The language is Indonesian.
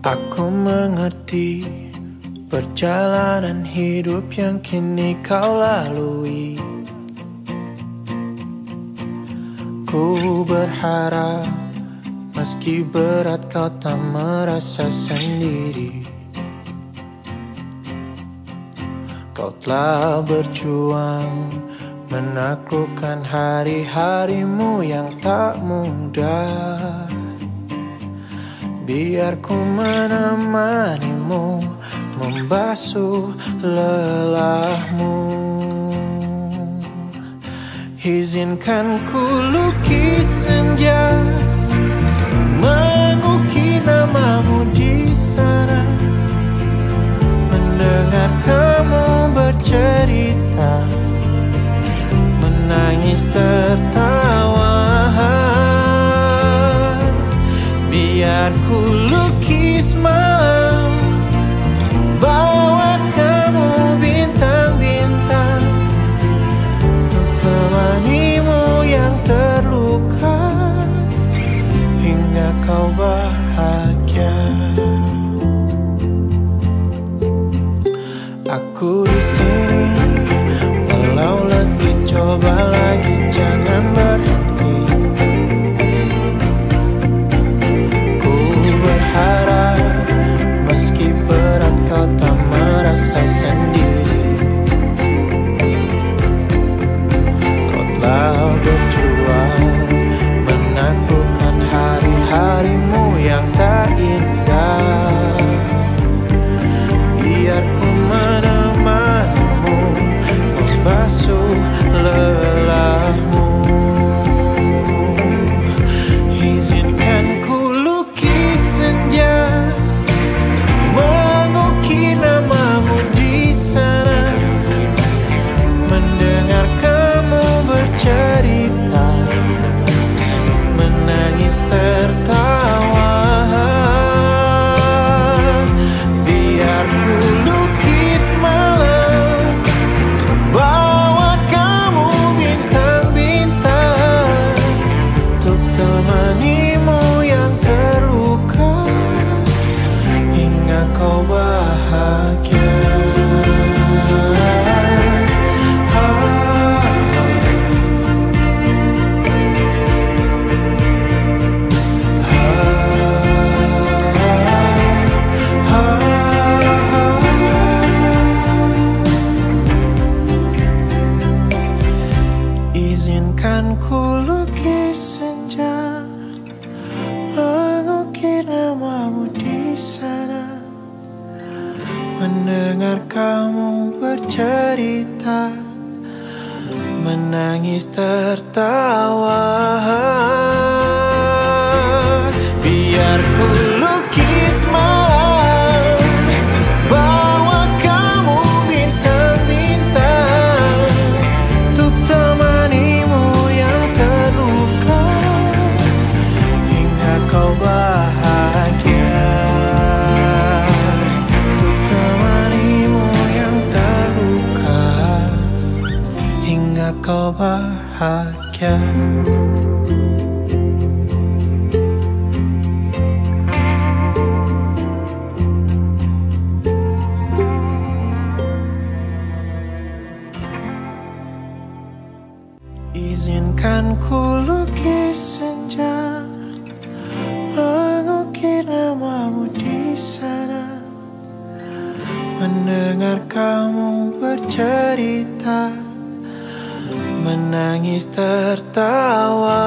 Aku mengerti perjalanan hidup yang kini kau lalui. Ku berharap meski berat kau tak merasa sendiri. Kau telah berjuang menaklukkan hari-harimu yang tak mudah. Biar ku menemanimu membasuh lelahmu. Izinkan ku lukis senja Izinkan ku lukis senja mengukir namamu di sana. Mendengar kamu bercerita menangis tertawa. Biar ku kau bahagia. Izinkan ku lukis senja mengukir namamu di sana. Mendengar kamu bercerita menangis tertawa.